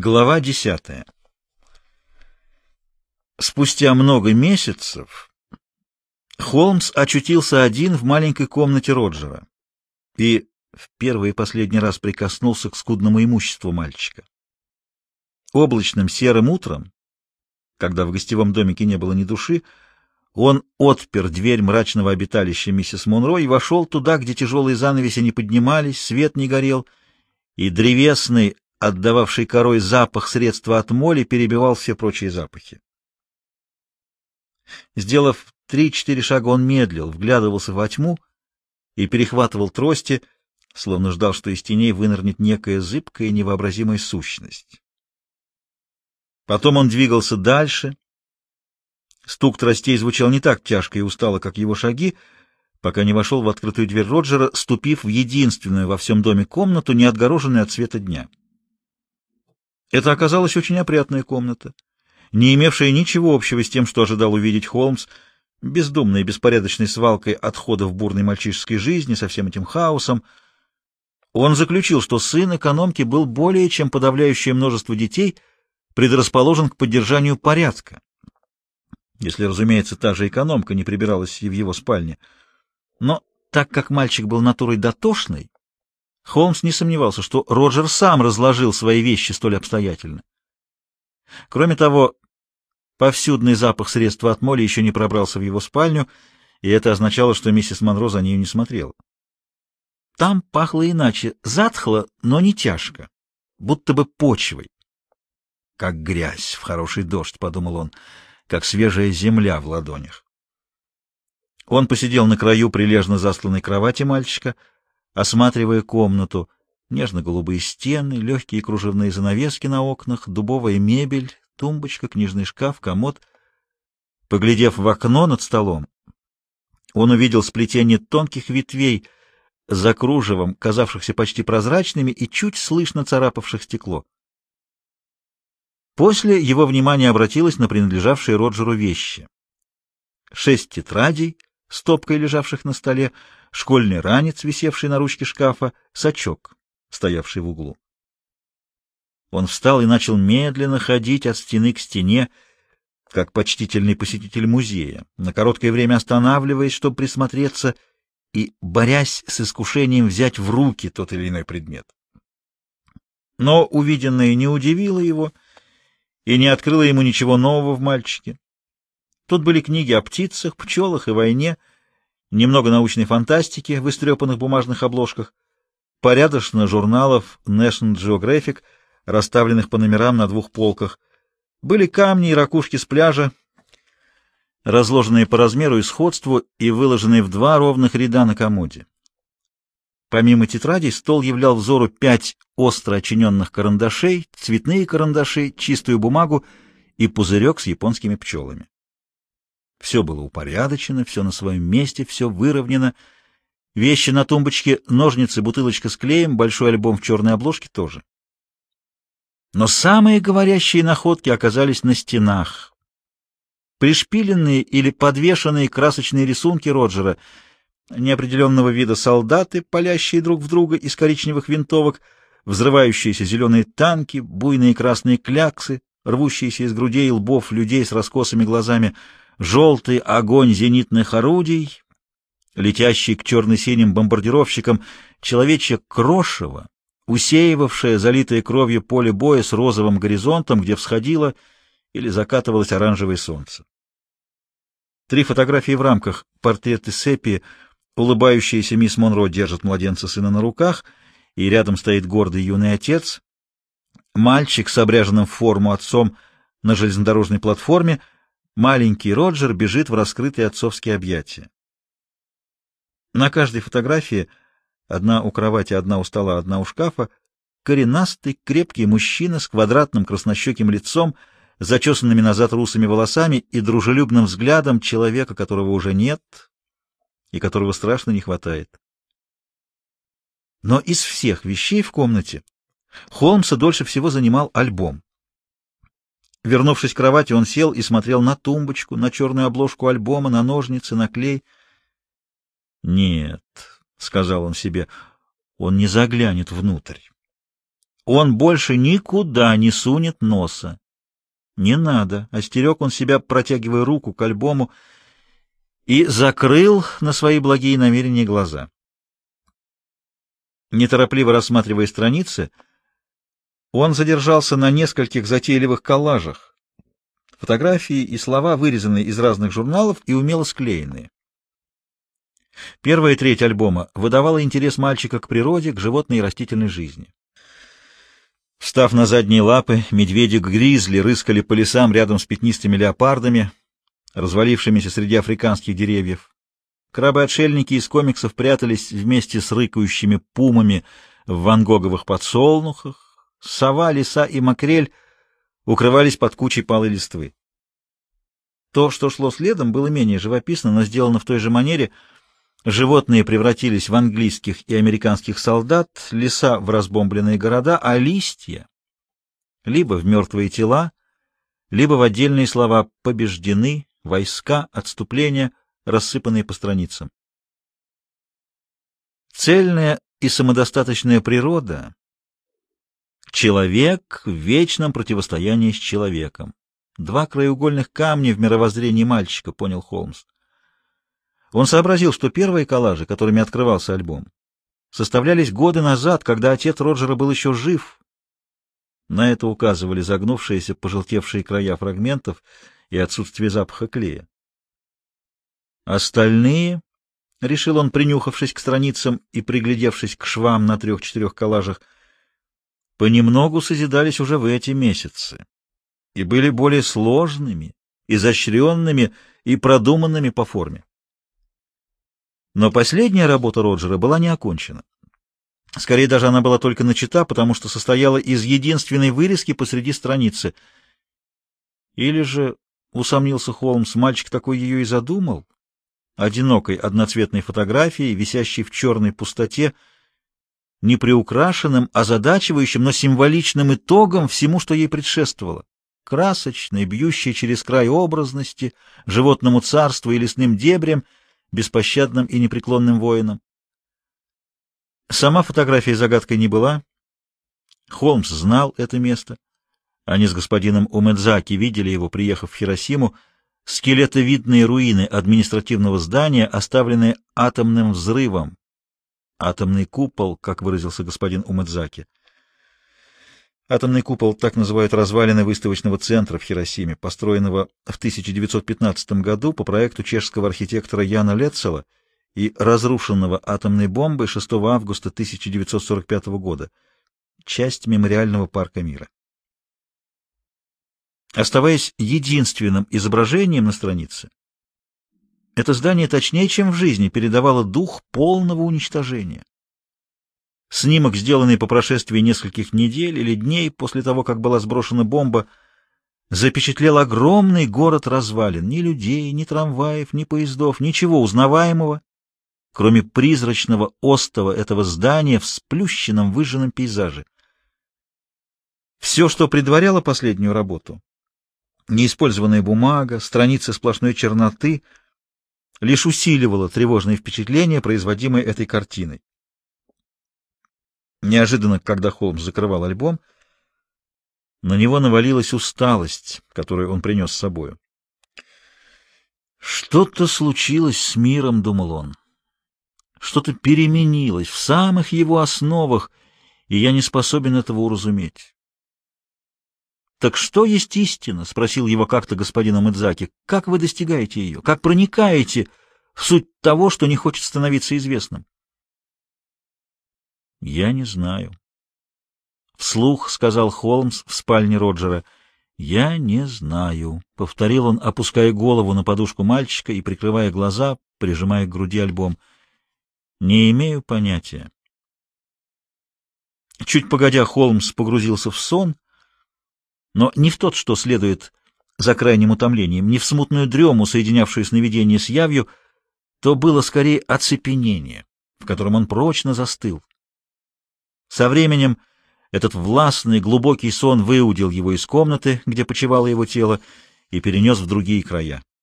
Глава десятая. Спустя много месяцев Холмс очутился один в маленькой комнате Роджера и в первый и последний раз прикоснулся к скудному имуществу мальчика. Облачным серым утром, когда в гостевом домике не было ни души, он отпер дверь мрачного обиталища миссис Монро и вошел туда, где тяжелые занавеси не поднимались, свет не горел, и древесный, отдававший корой запах средства от моли, перебивал все прочие запахи. Сделав три-четыре шага, он медлил, вглядывался во тьму и перехватывал трости, словно ждал, что из теней вынырнет некая зыбкая невообразимая сущность. Потом он двигался дальше. Стук тростей звучал не так тяжко и устало, как его шаги, пока не вошел в открытую дверь Роджера, ступив в единственную во всем доме комнату, не отгороженную от света дня. Это оказалась очень опрятная комната, не имевшая ничего общего с тем, что ожидал увидеть Холмс, бездумной и беспорядочной свалкой отходов бурной мальчишеской жизни со всем этим хаосом. Он заключил, что сын экономки был более чем подавляющее множество детей предрасположен к поддержанию порядка, если, разумеется, та же экономка не прибиралась и в его спальне. Но так как мальчик был натурой дотошной, Холмс не сомневался, что Роджер сам разложил свои вещи столь обстоятельно. Кроме того, повсюдный запах средства от моли еще не пробрался в его спальню, и это означало, что миссис Монро за нею не смотрела. Там пахло иначе, затхло, но не тяжко, будто бы почвой. «Как грязь в хороший дождь», — подумал он, — «как свежая земля в ладонях». Он посидел на краю прилежно засланной кровати мальчика, — осматривая комнату. Нежно-голубые стены, легкие кружевные занавески на окнах, дубовая мебель, тумбочка, книжный шкаф, комод. Поглядев в окно над столом, он увидел сплетение тонких ветвей за кружевом, казавшихся почти прозрачными и чуть слышно царапавших стекло. После его внимание обратилось на принадлежавшие Роджеру вещи. Шесть тетрадей, стопкой лежавших на столе, школьный ранец, висевший на ручке шкафа, сачок, стоявший в углу. Он встал и начал медленно ходить от стены к стене, как почтительный посетитель музея, на короткое время останавливаясь, чтобы присмотреться и борясь с искушением взять в руки тот или иной предмет. Но увиденное не удивило его и не открыло ему ничего нового в мальчике. Тут были книги о птицах, пчелах и войне — немного научной фантастики в истрепанных бумажных обложках, порядочно журналов National Geographic, расставленных по номерам на двух полках. Были камни и ракушки с пляжа, разложенные по размеру и сходству и выложенные в два ровных ряда на комоде. Помимо тетрадей, стол являл взору пять остро очиненных карандашей, цветные карандаши, чистую бумагу и пузырек с японскими пчелами. Все было упорядочено, все на своем месте, все выровнено. Вещи на тумбочке, ножницы, бутылочка с клеем, большой альбом в черной обложке тоже. Но самые говорящие находки оказались на стенах. Пришпиленные или подвешенные красочные рисунки Роджера, неопределенного вида солдаты, палящие друг в друга из коричневых винтовок, взрывающиеся зеленые танки, буйные красные кляксы, рвущиеся из грудей и лбов людей с раскосыми глазами — желтый огонь зенитных орудий, летящий к черно-синим бомбардировщикам, человечье крошево, усеивавшее залитое кровью поле боя с розовым горизонтом, где всходило или закатывалось оранжевое солнце. Три фотографии в рамках, портреты Сепи, улыбающаяся мисс Монро держит младенца сына на руках, и рядом стоит гордый юный отец, мальчик с обряженным в форму отцом на железнодорожной платформе — Маленький Роджер бежит в раскрытые отцовские объятия. На каждой фотографии, одна у кровати, одна у стола, одна у шкафа, коренастый, крепкий мужчина с квадратным краснощеким лицом, зачесанными назад русыми волосами и дружелюбным взглядом человека, которого уже нет и которого страшно не хватает. Но из всех вещей в комнате Холмса дольше всего занимал альбом. Вернувшись к кровати, он сел и смотрел на тумбочку, на черную обложку альбома, на ножницы, на клей. «Нет», — сказал он себе, — «он не заглянет внутрь. Он больше никуда не сунет носа. Не надо, остерег он себя, протягивая руку к альбому, и закрыл на свои благие намерения глаза. Неторопливо рассматривая страницы, он задержался на нескольких затейливых коллажах. Фотографии и слова, вырезанные из разных журналов и умело склеенные. Первая треть альбома выдавала интерес мальчика к природе, к животной и растительной жизни. Встав на задние лапы, медведи-гризли рыскали по лесам рядом с пятнистыми леопардами, развалившимися среди африканских деревьев. Крабы-отшельники из комиксов прятались вместе с рыкающими пумами в вангоговых подсолнухах. Сова, лиса и макрель укрывались под кучей палой листвы. То, что шло следом, было менее живописно, но сделано в той же манере — Животные превратились в английских и американских солдат, леса в разбомбленные города, а листья либо в мертвые тела, либо в отдельные слова «побеждены», «войска», «отступление», рассыпанные по страницам. Цельная и самодостаточная природа — человек в вечном противостоянии с человеком. Два краеугольных камня в мировоззрении мальчика, понял Холмс. Он сообразил, что первые коллажи, которыми открывался альбом, составлялись годы назад, когда отец Роджера был еще жив. На это указывали загнувшиеся, пожелтевшие края фрагментов и отсутствие запаха клея. Остальные, — решил он, принюхавшись к страницам и приглядевшись к швам на трех-четырех коллажах, понемногу созидались уже в эти месяцы и были более сложными, изощренными и продуманными по форме. Но последняя работа Роджера была не окончена. Скорее даже она была только начата, потому что состояла из единственной вырезки посреди страницы. Или же, усомнился Холмс, мальчик такой ее и задумал, одинокой одноцветной фотографией, висящей в черной пустоте, неприукрашенным, озадачивающим, но символичным итогом всему, что ей предшествовало. Красочной, бьющей через край образности, животному царству и лесным дебрям — беспощадным и непреклонным воином. Сама фотография загадкой не была. Холмс знал это место. Они с господином Умедзаки видели его, приехав в Хиросиму, скелетовидные руины административного здания, оставленные атомным взрывом. Атомный купол, как выразился господин Умедзаки. Атомный купол так называют развалины выставочного центра в Хиросиме, построенного в 1915 году по проекту чешского архитектора Яна Летцела и разрушенного атомной бомбой 6 августа 1945 года, часть мемориального парка мира. Оставаясь единственным изображением на странице, это здание точнее, чем в жизни, передавало дух полного уничтожения. Снимок, сделанный по прошествии нескольких недель или дней после того, как была сброшена бомба, запечатлел огромный город развалин. Ни людей, ни трамваев, ни поездов, ничего узнаваемого, кроме призрачного остова этого здания в сплющенном выжженном пейзаже. Все, что предваряло последнюю работу, неиспользованная бумага, страницы сплошной черноты, лишь усиливало тревожные впечатления, производимые этой картиной. Неожиданно, когда Холмс закрывал альбом, на него навалилась усталость, которую он принес с собою. «Что-то случилось с миром», — думал он. «Что-то переменилось в самых его основах, и я не способен этого уразуметь». «Так что есть истина?» — спросил его как-то господин Амыдзаки. «Как вы достигаете ее? Как проникаете в суть того, что не хочет становиться известным?» Я не знаю. Вслух сказал Холмс в спальне Роджера. Я не знаю, повторил он, опуская голову на подушку мальчика и прикрывая глаза, прижимая к груди альбом. Не имею понятия. Чуть погодя, Холмс погрузился в сон, но не в тот, что следует за крайним утомлением, не в смутную дрему, соединявшую сновидение с явью, то было скорее оцепенение, в котором он прочно застыл. Со временем этот властный глубокий сон выудил его из комнаты, где почивало его тело, и перенес в другие края.